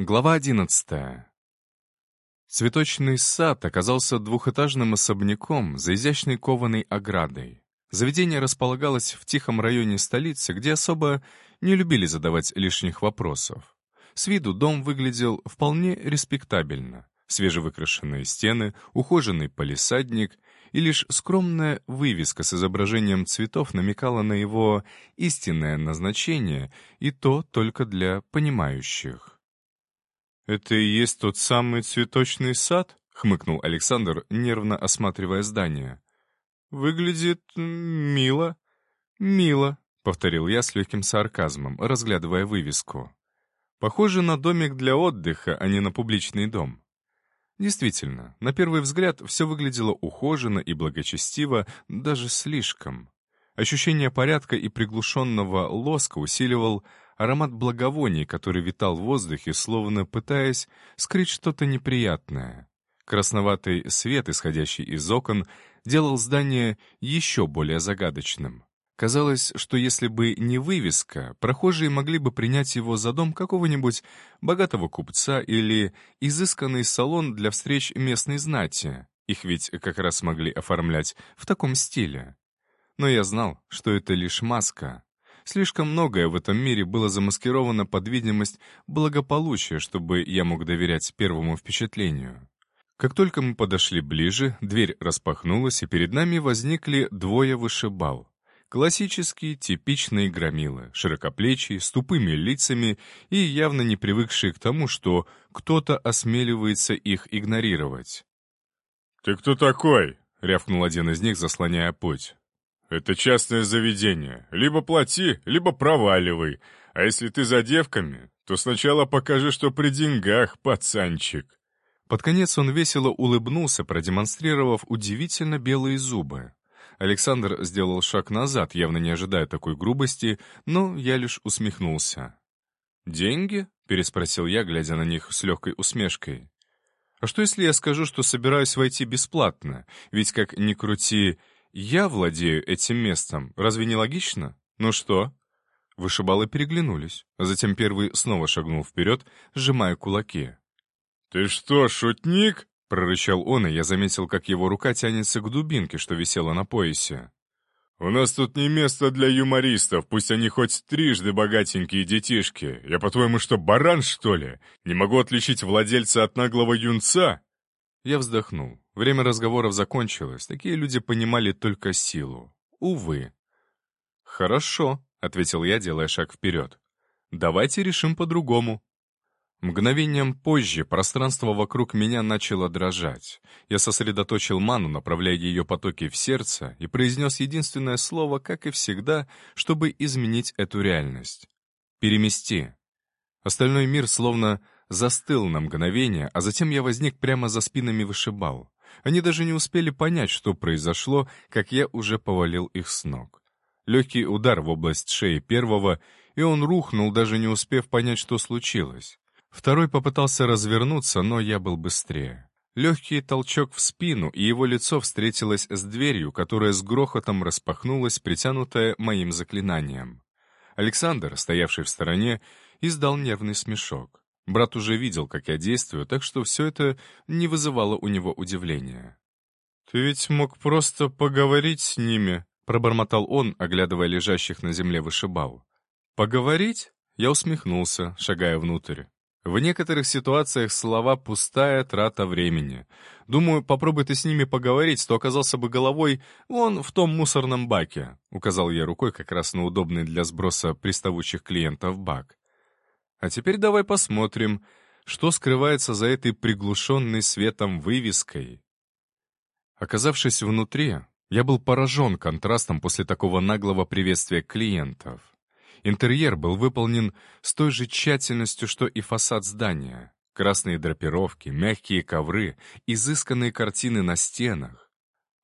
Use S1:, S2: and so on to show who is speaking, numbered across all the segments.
S1: Глава одиннадцатая. Цветочный сад оказался двухэтажным особняком за изящной кованой оградой. Заведение располагалось в тихом районе столицы, где особо не любили задавать лишних вопросов. С виду дом выглядел вполне респектабельно. Свежевыкрашенные стены, ухоженный палисадник и лишь скромная вывеска с изображением цветов намекала на его истинное назначение, и то только для понимающих. «Это и есть тот самый цветочный сад?» — хмыкнул Александр, нервно осматривая здание. «Выглядит мило». «Мило», — повторил я с легким сарказмом, разглядывая вывеску. «Похоже на домик для отдыха, а не на публичный дом». Действительно, на первый взгляд все выглядело ухоженно и благочестиво, даже слишком. Ощущение порядка и приглушенного лоска усиливал аромат благовоний, который витал в воздухе, словно пытаясь скрыть что-то неприятное. Красноватый свет, исходящий из окон, делал здание еще более загадочным. Казалось, что если бы не вывеска, прохожие могли бы принять его за дом какого-нибудь богатого купца или изысканный салон для встреч местной знати. Их ведь как раз могли оформлять в таком стиле. Но я знал, что это лишь маска, Слишком многое в этом мире было замаскировано под видимость благополучия, чтобы я мог доверять первому впечатлению. Как только мы подошли ближе, дверь распахнулась, и перед нами возникли двое вышибал. Классические, типичные громилы, широкоплечие, с тупыми лицами и явно не привыкшие к тому, что кто-то осмеливается их игнорировать.
S2: «Ты кто такой?» — рявкнул один из них, заслоняя путь. «Это частное заведение. Либо плати, либо проваливай. А если ты за девками, то сначала покажи, что при деньгах, пацанчик».
S1: Под конец он весело улыбнулся, продемонстрировав удивительно белые зубы. Александр сделал шаг назад, явно не ожидая такой грубости, но я лишь усмехнулся. «Деньги?» — переспросил я, глядя на них с легкой усмешкой. «А что, если я скажу, что собираюсь войти бесплатно? Ведь, как ни крути, я владею этим местом. Разве не логично? Ну что?» Вышибалы переглянулись, а затем первый снова шагнул вперед, сжимая кулаки.
S2: «Ты что, шутник?»
S1: — прорычал он, и я заметил, как его рука тянется к дубинке, что висела на поясе.
S2: «У нас тут не место для юмористов, пусть они хоть трижды богатенькие детишки. Я, по-твоему, что, баран, что ли? Не могу отличить владельца от наглого юнца?»
S1: Я вздохнул. Время разговоров закончилось, такие люди понимали только силу. Увы. «Хорошо», — ответил я, делая шаг вперед. «Давайте решим по-другому». Мгновением позже пространство вокруг меня начало дрожать. Я сосредоточил ману, направляя ее потоки в сердце, и произнес единственное слово, как и всегда, чтобы изменить эту реальность. «Перемести». Остальной мир словно застыл на мгновение, а затем я возник прямо за спинами вышибал. Они даже не успели понять, что произошло, как я уже повалил их с ног. Легкий удар в область шеи первого, и он рухнул, даже не успев понять, что случилось. Второй попытался развернуться, но я был быстрее. Легкий толчок в спину, и его лицо встретилось с дверью, которая с грохотом распахнулась, притянутая моим заклинанием. Александр, стоявший в стороне, издал нервный смешок. Брат уже видел, как я действую, так что все это не вызывало у него удивления. «Ты ведь мог просто поговорить с ними», — пробормотал он, оглядывая лежащих на земле вышибал. «Поговорить?» — я усмехнулся, шагая внутрь. В некоторых ситуациях слова — пустая трата времени. Думаю, попробуй ты с ними поговорить, то оказался бы головой вон в том мусорном баке, — указал я рукой как раз на удобный для сброса приставучих клиентов бак. А теперь давай посмотрим, что скрывается за этой приглушенной светом вывеской. Оказавшись внутри, я был поражен контрастом после такого наглого приветствия клиентов. Интерьер был выполнен с той же тщательностью, что и фасад здания. Красные драпировки, мягкие ковры, изысканные картины на стенах.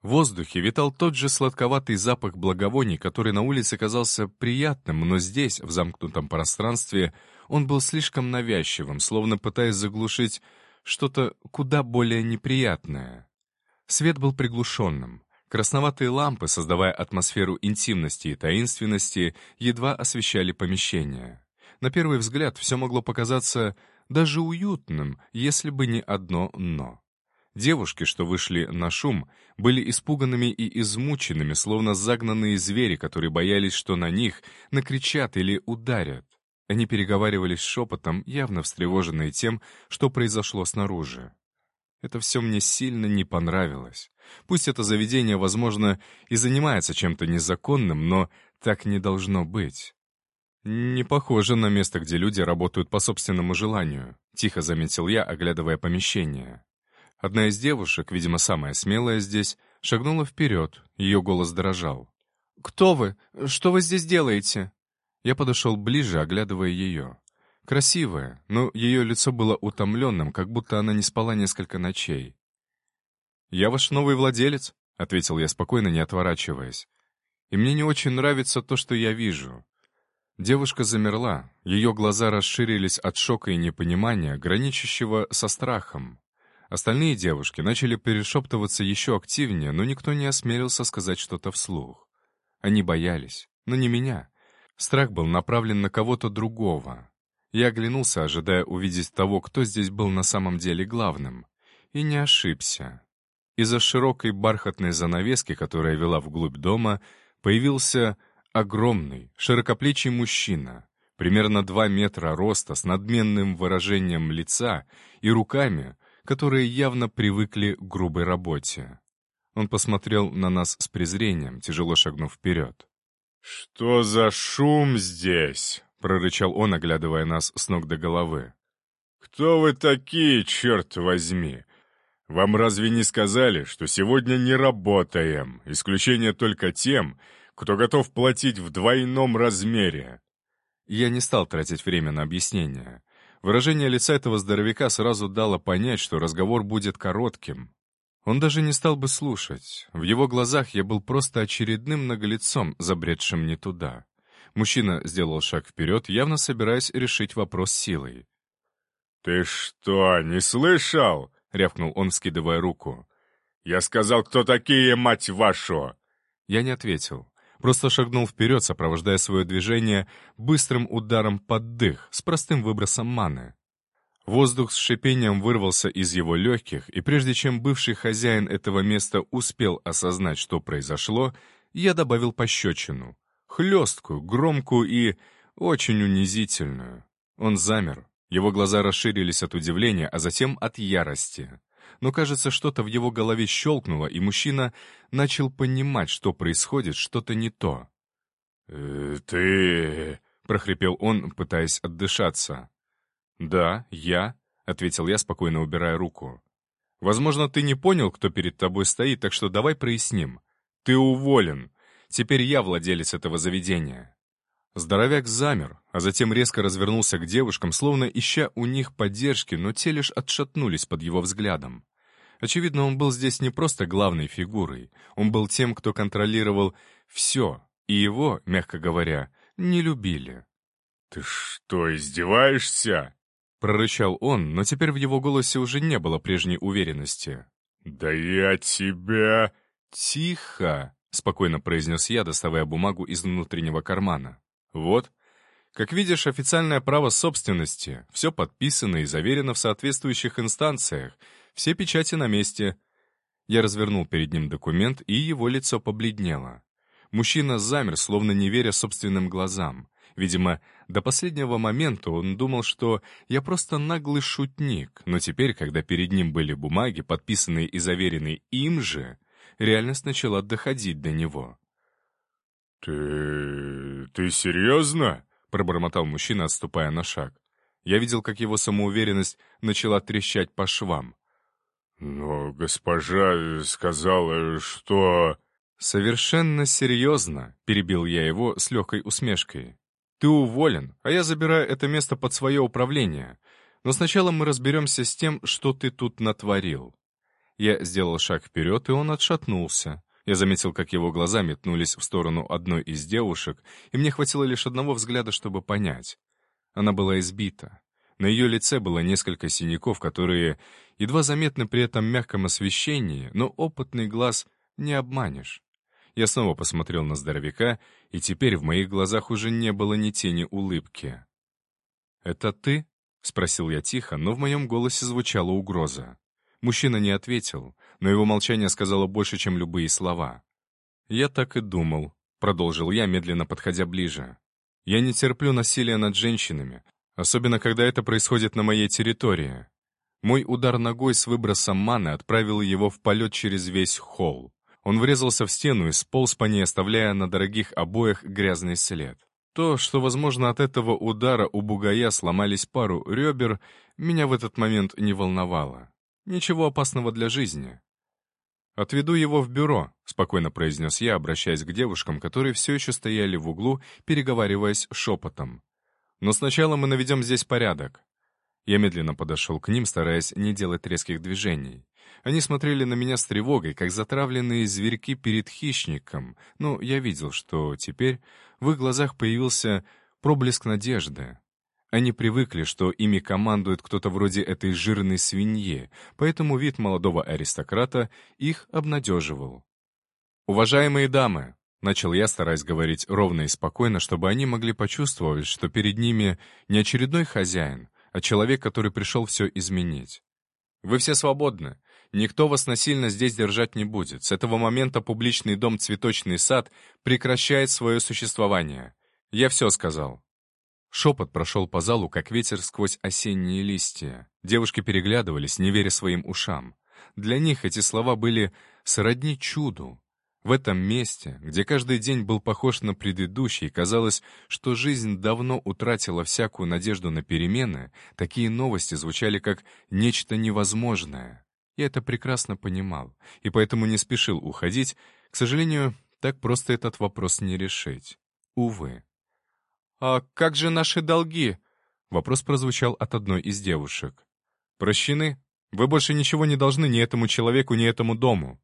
S1: В воздухе витал тот же сладковатый запах благовоний, который на улице казался приятным, но здесь, в замкнутом пространстве, он был слишком навязчивым, словно пытаясь заглушить что-то куда более неприятное. Свет был приглушенным. Красноватые лампы, создавая атмосферу интимности и таинственности, едва освещали помещение. На первый взгляд все могло показаться даже уютным, если бы не одно «но». Девушки, что вышли на шум, были испуганными и измученными, словно загнанные звери, которые боялись, что на них накричат или ударят. Они переговаривались шепотом, явно встревоженные тем, что произошло снаружи. Это все мне сильно не понравилось. Пусть это заведение, возможно, и занимается чем-то незаконным, но так не должно быть. «Не похоже на место, где люди работают по собственному желанию», — тихо заметил я, оглядывая помещение. Одна из девушек, видимо, самая смелая здесь, шагнула вперед, ее голос дрожал. «Кто вы? Что вы здесь делаете?» Я подошел ближе, оглядывая ее. Красивая, но ее лицо было утомленным, как будто она не спала несколько ночей. «Я ваш новый владелец», — ответил я спокойно, не отворачиваясь. «И мне не очень нравится то, что я вижу». Девушка замерла, ее глаза расширились от шока и непонимания, граничащего со страхом. Остальные девушки начали перешептываться еще активнее, но никто не осмелился сказать что-то вслух. Они боялись, но не меня. Страх был направлен на кого-то другого. Я оглянулся, ожидая увидеть того, кто здесь был на самом деле главным. И не ошибся. Из-за широкой бархатной занавески, которая вела вглубь дома, появился огромный, широкоплечий мужчина, примерно два метра роста, с надменным выражением лица и руками, которые явно привыкли к грубой работе. Он посмотрел на нас с презрением, тяжело шагнув вперед.
S2: «Что за шум здесь?» — прорычал он, оглядывая нас с ног до головы. «Кто вы такие, черт возьми? Вам разве не сказали, что сегодня не работаем? Исключение только тем, кто готов платить в двойном размере».
S1: Я не стал тратить время на объяснение. Выражение лица этого здоровяка сразу дало понять, что разговор будет коротким. Он даже не стал бы слушать. В его глазах я был просто очередным наголецом, забредшим не туда. Мужчина сделал шаг вперед, явно собираясь решить вопрос силой.
S2: «Ты что, не слышал?» — рявкнул он, скидывая руку. «Я сказал, кто такие, мать вашу!»
S1: Я не ответил. Просто шагнул вперед, сопровождая свое движение быстрым ударом под дых с простым выбросом маны. Воздух с шипением вырвался из его легких, и прежде чем бывший хозяин этого места успел осознать, что произошло, я добавил пощечину. Хлесткую, громкую и очень унизительную. Он замер. Его глаза расширились от удивления, а затем от ярости но, кажется, что-то в его голове щелкнуло, и мужчина начал понимать, что происходит что-то не то.
S2: «Э, «Ты...» — прохрипел он, пытаясь отдышаться.
S1: «Да, я», — ответил я, спокойно убирая руку. «Возможно, ты не понял, кто перед тобой стоит, так что давай проясним. Ты уволен. Теперь я владелец этого заведения». Здоровяк замер, а затем резко развернулся к девушкам, словно ища у них поддержки, но те лишь отшатнулись под его взглядом. Очевидно, он был здесь не просто главной фигурой, он был тем, кто контролировал все, и его, мягко говоря, не любили.
S2: «Ты что, издеваешься?»
S1: — прорычал он, но теперь в его голосе уже не было прежней уверенности.
S2: «Да я тебя...»
S1: «Тихо!» — спокойно произнес я, доставая бумагу из внутреннего кармана. Вот. Как видишь, официальное право собственности. Все подписано и заверено в соответствующих инстанциях. Все печати на месте. Я развернул перед ним документ, и его лицо побледнело. Мужчина замер, словно не веря собственным глазам. Видимо, до последнего момента он думал, что я просто наглый шутник, но теперь, когда перед ним были бумаги, подписанные и заверенные им же, реальность начала доходить до него.
S2: «Ты... ты серьезно?» — пробормотал мужчина, отступая на шаг.
S1: Я видел, как его самоуверенность начала трещать по швам.
S2: «Но госпожа сказала, что...»
S1: «Совершенно серьезно», — перебил я его с легкой усмешкой. «Ты уволен, а я забираю это место под свое управление. Но сначала мы разберемся с тем, что ты тут натворил». Я сделал шаг вперед, и он отшатнулся. Я заметил, как его глаза метнулись в сторону одной из девушек, и мне хватило лишь одного взгляда, чтобы понять. Она была избита. На ее лице было несколько синяков, которые едва заметны при этом мягком освещении, но опытный глаз не обманешь. Я снова посмотрел на здоровяка, и теперь в моих глазах уже не было ни тени улыбки. «Это ты?» — спросил я тихо, но в моем голосе звучала угроза. Мужчина не ответил, но его молчание сказало больше, чем любые слова. «Я так и думал», — продолжил я, медленно подходя ближе. «Я не терплю насилия над женщинами, особенно когда это происходит на моей территории. Мой удар ногой с выбросом маны отправил его в полет через весь холл. Он врезался в стену и сполз по ней, оставляя на дорогих обоях грязный след. То, что, возможно, от этого удара у бугая сломались пару ребер, меня в этот момент не волновало. Ничего опасного для жизни. «Отведу его в бюро», — спокойно произнес я, обращаясь к девушкам, которые все еще стояли в углу, переговариваясь шепотом. «Но сначала мы наведем здесь порядок». Я медленно подошел к ним, стараясь не делать резких движений. Они смотрели на меня с тревогой, как затравленные зверьки перед хищником, но я видел, что теперь в их глазах появился проблеск надежды. Они привыкли, что ими командует кто-то вроде этой жирной свиньи, поэтому вид молодого аристократа их обнадеживал. «Уважаемые дамы!» — начал я, стараясь говорить ровно и спокойно, чтобы они могли почувствовать, что перед ними не очередной хозяин, а человек, который пришел все изменить. «Вы все свободны. Никто вас насильно здесь держать не будет. С этого момента публичный дом «Цветочный сад» прекращает свое существование. Я все сказал. Шепот прошел по залу, как ветер сквозь осенние листья. Девушки переглядывались, не веря своим ушам. Для них эти слова были сродни чуду. В этом месте, где каждый день был похож на предыдущий, казалось, что жизнь давно утратила всякую надежду на перемены, такие новости звучали как нечто невозможное. Я это прекрасно понимал, и поэтому не спешил уходить. К сожалению, так просто этот вопрос не решить. Увы. «А как же наши долги?» Вопрос прозвучал от одной из девушек. «Прощены? Вы больше ничего не должны ни этому человеку, ни этому дому».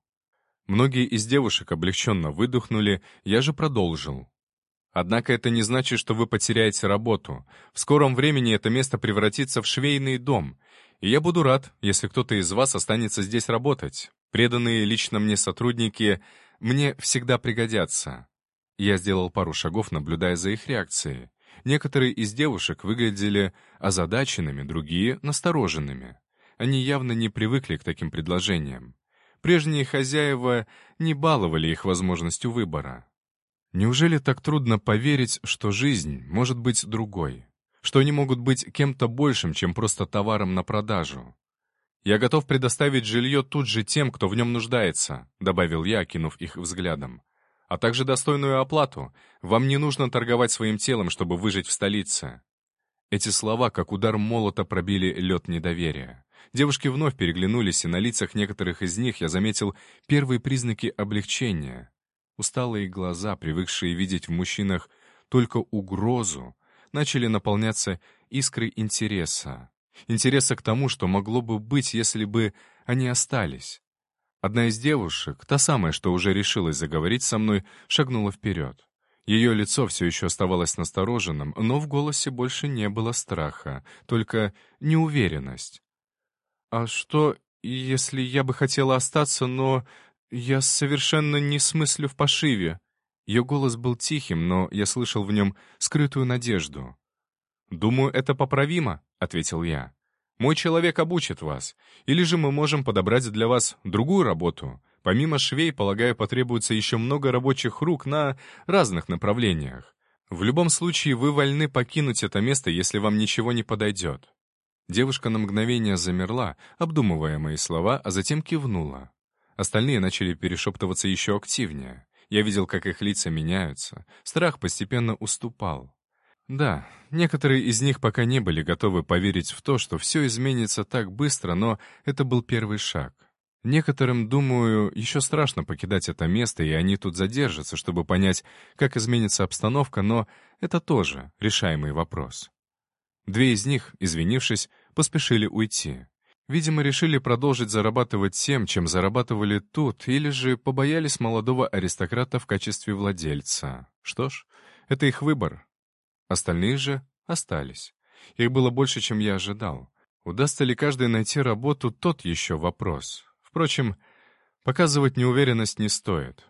S1: Многие из девушек облегченно выдохнули, я же продолжил. Однако это не значит, что вы потеряете работу. В скором времени это место превратится в швейный дом, и я буду рад, если кто-то из вас останется здесь работать. Преданные лично мне сотрудники мне всегда пригодятся. Я сделал пару шагов, наблюдая за их реакцией. Некоторые из девушек выглядели озадаченными, другие — настороженными. Они явно не привыкли к таким предложениям. Прежние хозяева не баловали их возможностью выбора. Неужели так трудно поверить, что жизнь может быть другой? что они могут быть кем-то большим, чем просто товаром на продажу. «Я готов предоставить жилье тут же тем, кто в нем нуждается», — добавил я, окинув их взглядом. «А также достойную оплату. Вам не нужно торговать своим телом, чтобы выжить в столице». Эти слова, как удар молота, пробили лед недоверия. Девушки вновь переглянулись, и на лицах некоторых из них я заметил первые признаки облегчения. Усталые глаза, привыкшие видеть в мужчинах только угрозу, начали наполняться искрой интереса. Интереса к тому, что могло бы быть, если бы они остались. Одна из девушек, та самая, что уже решилась заговорить со мной, шагнула вперед. Ее лицо все еще оставалось настороженным, но в голосе больше не было страха, только неуверенность. «А что, если я бы хотела остаться, но я совершенно не смыслю в пошиве?» Ее голос был тихим, но я слышал в нем скрытую надежду. «Думаю, это поправимо», — ответил я. «Мой человек обучит вас. Или же мы можем подобрать для вас другую работу. Помимо швей, полагаю, потребуется еще много рабочих рук на разных направлениях. В любом случае, вы вольны покинуть это место, если вам ничего не подойдет». Девушка на мгновение замерла, обдумывая мои слова, а затем кивнула. Остальные начали перешептываться еще активнее. Я видел, как их лица меняются. Страх постепенно уступал. Да, некоторые из них пока не были готовы поверить в то, что все изменится так быстро, но это был первый шаг. Некоторым, думаю, еще страшно покидать это место, и они тут задержатся, чтобы понять, как изменится обстановка, но это тоже решаемый вопрос. Две из них, извинившись, поспешили уйти. Видимо, решили продолжить зарабатывать тем, чем зарабатывали тут, или же побоялись молодого аристократа в качестве владельца. Что ж, это их выбор. Остальные же остались. Их было больше, чем я ожидал. Удастся ли каждый найти работу, тот еще вопрос. Впрочем, показывать неуверенность не стоит.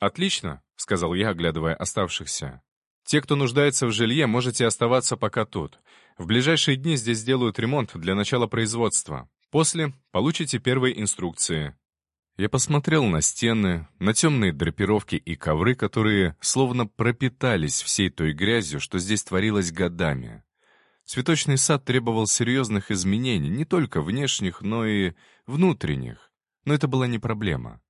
S1: «Отлично», — сказал я, оглядывая оставшихся. Те, кто нуждается в жилье, можете оставаться пока тут. В ближайшие дни здесь сделают ремонт для начала производства. После получите первые инструкции. Я посмотрел на стены, на темные драпировки и ковры, которые словно пропитались всей той грязью, что здесь творилось годами. Цветочный сад требовал серьезных изменений, не только внешних, но и внутренних. Но это была не проблема.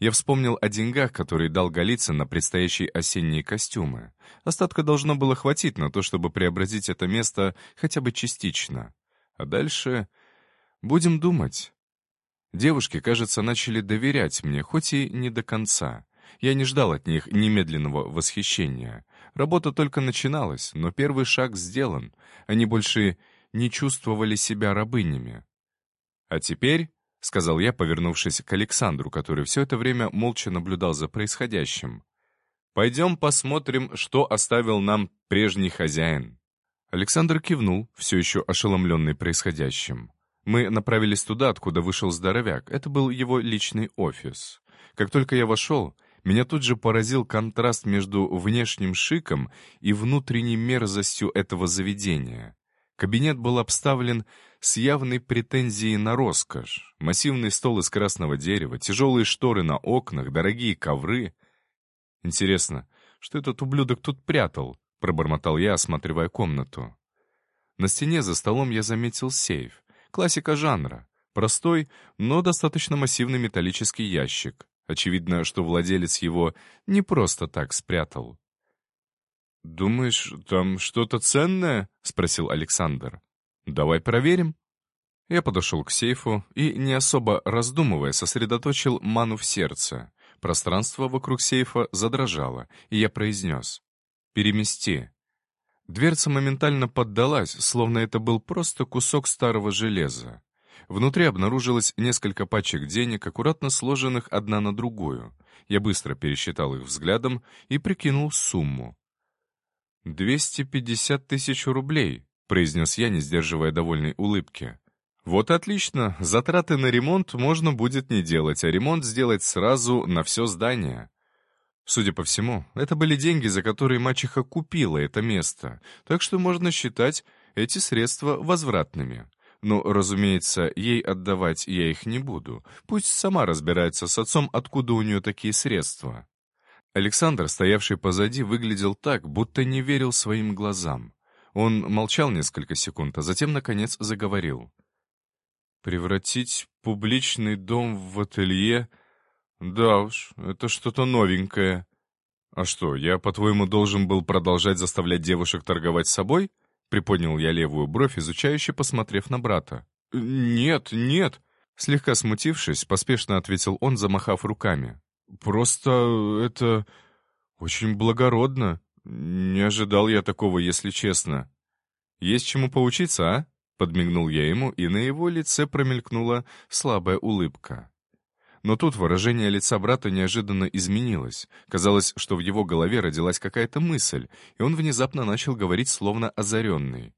S1: Я вспомнил о деньгах, которые дал Голицын на предстоящие осенние костюмы. Остатка должно было хватить на то, чтобы преобразить это место хотя бы частично. А дальше будем думать. Девушки, кажется, начали доверять мне, хоть и не до конца. Я не ждал от них немедленного восхищения. Работа только начиналась, но первый шаг сделан. Они больше не чувствовали себя рабынями. А теперь, — сказал я, повернувшись к Александру, который все это время молча наблюдал за происходящим, — пойдем посмотрим, что оставил нам прежний хозяин. Александр кивнул, все еще ошеломленный происходящим. Мы направились туда, откуда вышел здоровяк. Это был его личный офис. Как только я вошел, меня тут же поразил контраст между внешним шиком и внутренней мерзостью этого заведения. Кабинет был обставлен с явной претензией на роскошь. Массивный стол из красного дерева, тяжелые шторы на окнах, дорогие ковры. Интересно, что этот ублюдок тут прятал? Пробормотал я, осматривая комнату. На стене за столом я заметил сейф. Классика жанра. Простой, но достаточно массивный металлический ящик. Очевидно, что владелец его не просто так спрятал. «Думаешь, там что-то ценное?» — спросил Александр. «Давай проверим». Я подошел к сейфу и, не особо раздумывая, сосредоточил ману в сердце. Пространство вокруг сейфа задрожало, и я произнес «Перемести». Дверца моментально поддалась, словно это был просто кусок старого железа. Внутри обнаружилось несколько пачек денег, аккуратно сложенных одна на другую. Я быстро пересчитал их взглядом и прикинул сумму. «Двести пятьдесят тысяч рублей», — произнес я, не сдерживая довольной улыбки. «Вот отлично, затраты на ремонт можно будет не делать, а ремонт сделать сразу на все здание. Судя по всему, это были деньги, за которые мачеха купила это место, так что можно считать эти средства возвратными. Но, разумеется, ей отдавать я их не буду. Пусть сама разбирается с отцом, откуда у нее такие средства. Александр, стоявший позади, выглядел так, будто не верил своим глазам. Он молчал несколько секунд, а затем, наконец, заговорил. «Превратить публичный дом в ателье — «Да уж, это что-то новенькое». «А что, я, по-твоему, должен был продолжать заставлять девушек торговать собой?» Приподнял я левую бровь, изучающе посмотрев на брата. «Нет, нет!» Слегка смутившись, поспешно ответил он, замахав руками. «Просто это очень благородно. Не ожидал я такого, если честно. Есть чему поучиться, а?» Подмигнул я ему, и на его лице промелькнула слабая улыбка. Но тут выражение лица брата неожиданно изменилось. Казалось, что в его голове родилась какая-то мысль, и он внезапно начал говорить словно озаренный.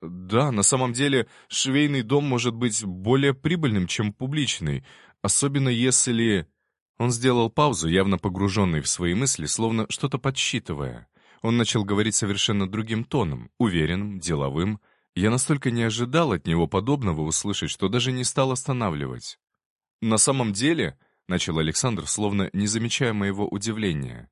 S1: «Да, на самом деле, швейный дом может быть более прибыльным, чем публичный, особенно если...» Он сделал паузу, явно погруженный в свои мысли, словно что-то подсчитывая. Он начал говорить совершенно другим тоном, уверенным, деловым. Я настолько не ожидал от него подобного услышать, что даже не стал останавливать. «На самом деле», — начал Александр, словно не замечая моего удивления,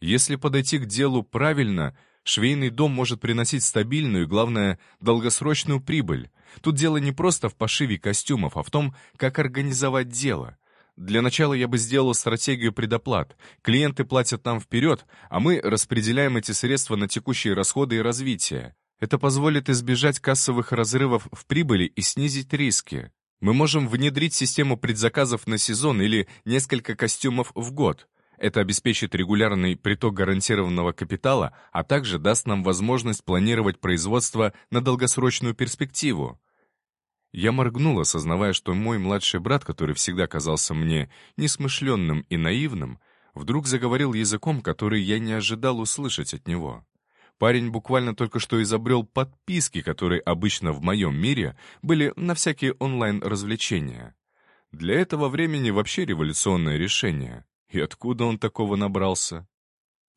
S1: «если подойти к делу правильно, швейный дом может приносить стабильную и, главное, долгосрочную прибыль. Тут дело не просто в пошиве костюмов, а в том, как организовать дело». Для начала я бы сделал стратегию предоплат. Клиенты платят нам вперед, а мы распределяем эти средства на текущие расходы и развитие. Это позволит избежать кассовых разрывов в прибыли и снизить риски. Мы можем внедрить систему предзаказов на сезон или несколько костюмов в год. Это обеспечит регулярный приток гарантированного капитала, а также даст нам возможность планировать производство на долгосрочную перспективу. Я моргнул, осознавая, что мой младший брат, который всегда казался мне несмышленным и наивным, вдруг заговорил языком, который я не ожидал услышать от него. Парень буквально только что изобрел подписки, которые обычно в моем мире были на всякие онлайн-развлечения. Для этого времени вообще революционное решение. И откуда он такого набрался?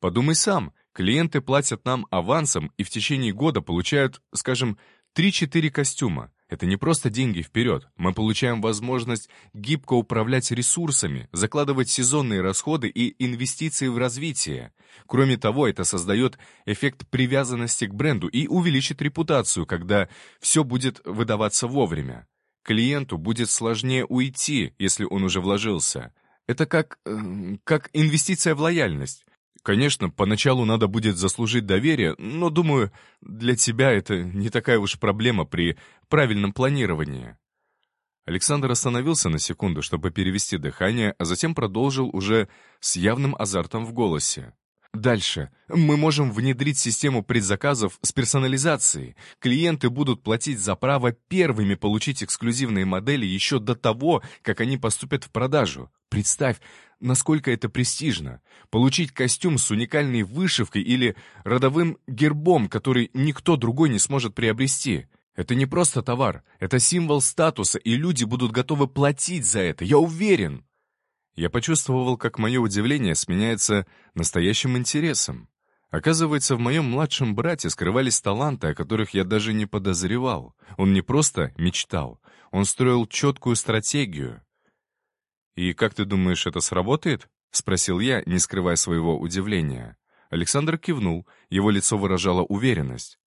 S1: «Подумай сам», — Клиенты платят нам авансом и в течение года получают, скажем, 3-4 костюма. Это не просто деньги вперед. Мы получаем возможность гибко управлять ресурсами, закладывать сезонные расходы и инвестиции в развитие. Кроме того, это создает эффект привязанности к бренду и увеличит репутацию, когда все будет выдаваться вовремя. Клиенту будет сложнее уйти, если он уже вложился. Это как, э, как инвестиция в лояльность. Конечно, поначалу надо будет заслужить доверие, но, думаю, для тебя это не такая уж проблема при правильном планировании. Александр остановился на секунду, чтобы перевести дыхание, а затем продолжил уже с явным азартом в голосе. Дальше. Мы можем внедрить систему предзаказов с персонализацией. Клиенты будут платить за право первыми получить эксклюзивные модели еще до того, как они поступят в продажу. Представь, насколько это престижно. Получить костюм с уникальной вышивкой или родовым гербом, который никто другой не сможет приобрести. Это не просто товар, это символ статуса, и люди будут готовы платить за это, я уверен. Я почувствовал, как мое удивление сменяется настоящим интересом. Оказывается, в моем младшем брате скрывались таланты, о которых я даже не подозревал. Он не просто мечтал, он строил четкую стратегию. «И как ты думаешь, это сработает?» — спросил я, не скрывая своего удивления. Александр кивнул, его лицо выражало уверенность.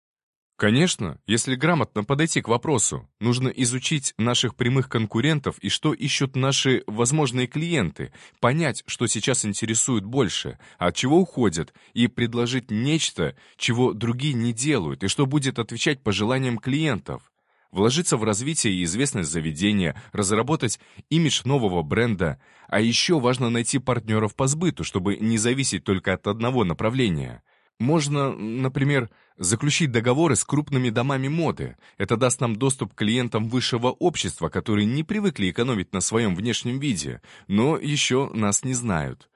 S1: Конечно, если грамотно подойти к вопросу, нужно изучить наших прямых конкурентов и что ищут наши возможные клиенты, понять, что сейчас интересует больше, от чего уходят, и предложить нечто, чего другие не делают, и что будет отвечать пожеланиям клиентов. Вложиться в развитие и известность заведения, разработать имидж нового бренда, а еще важно найти партнеров по сбыту, чтобы не зависеть только от одного направления – можно, например, заключить договоры с крупными домами моды. Это даст нам доступ к клиентам высшего общества, которые не привыкли экономить на своем внешнем виде, но еще нас не знают.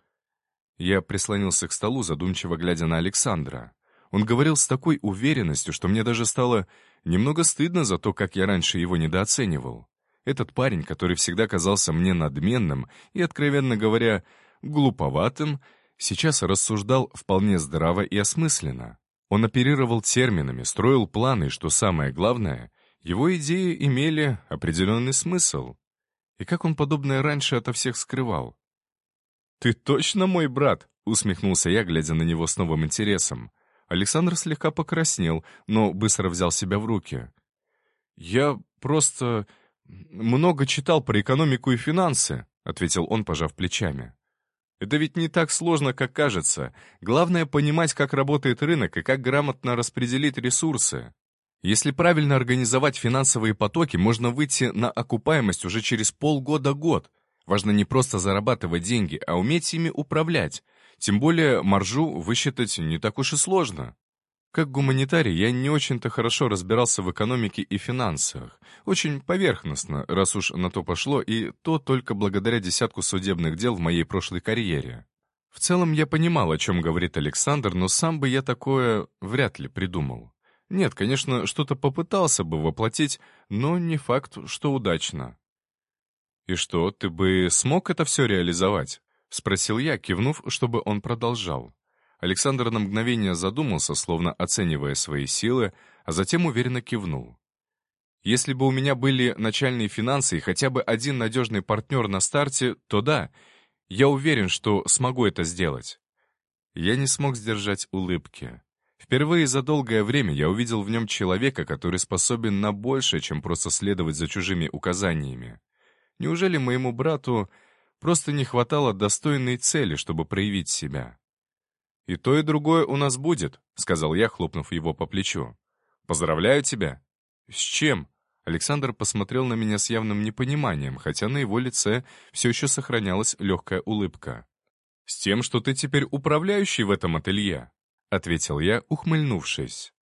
S1: Я прислонился к столу, задумчиво глядя на Александра. Он говорил с такой уверенностью, что мне даже стало немного стыдно за то, как я раньше его недооценивал. Этот парень, который всегда казался мне надменным и, откровенно говоря, глуповатым, сейчас рассуждал вполне здраво и осмысленно. Он оперировал терминами, строил планы, что самое главное, его идеи имели определенный смысл. И как он подобное раньше ото всех скрывал? «Ты точно мой брат?» — усмехнулся я, глядя на него с новым интересом. Александр слегка покраснел, но быстро взял себя в руки. «Я просто много читал про экономику и финансы», — ответил он, пожав плечами. Это ведь не так сложно, как кажется. Главное понимать, как работает рынок и как грамотно распределить ресурсы. Если правильно организовать финансовые потоки, можно выйти на окупаемость уже через полгода-год. Важно не просто зарабатывать деньги, а уметь ими управлять. Тем более маржу высчитать не так уж и сложно. Как гуманитарий я не очень-то хорошо разбирался в экономике и финансах. Очень поверхностно, раз уж на то пошло, и то только благодаря десятку судебных дел в моей прошлой карьере. В целом я понимал, о чем говорит Александр, но сам бы я такое вряд ли придумал. Нет, конечно, что-то попытался бы воплотить, но не факт, что удачно. «И что, ты бы смог это все реализовать?» — спросил я, кивнув, чтобы он продолжал. Александр на мгновение задумался, словно оценивая свои силы, а затем уверенно кивнул. Если бы у меня были начальные финансы и хотя бы один надежный партнер на старте, то да, я уверен, что смогу это сделать. Я не смог сдержать улыбки. Впервые за долгое время я увидел в нем человека, который способен на большее, чем просто следовать за чужими указаниями. Неужели моему брату просто не хватало достойной цели, чтобы проявить себя? «И то, и другое у нас будет», — сказал я, хлопнув его по плечу. «Поздравляю тебя». «С чем?» Александр посмотрел на меня с явным непониманием, хотя на его лице все еще сохранялась легкая улыбка. «С тем, что ты теперь управляющий в этом ателье», — ответил я, ухмыльнувшись.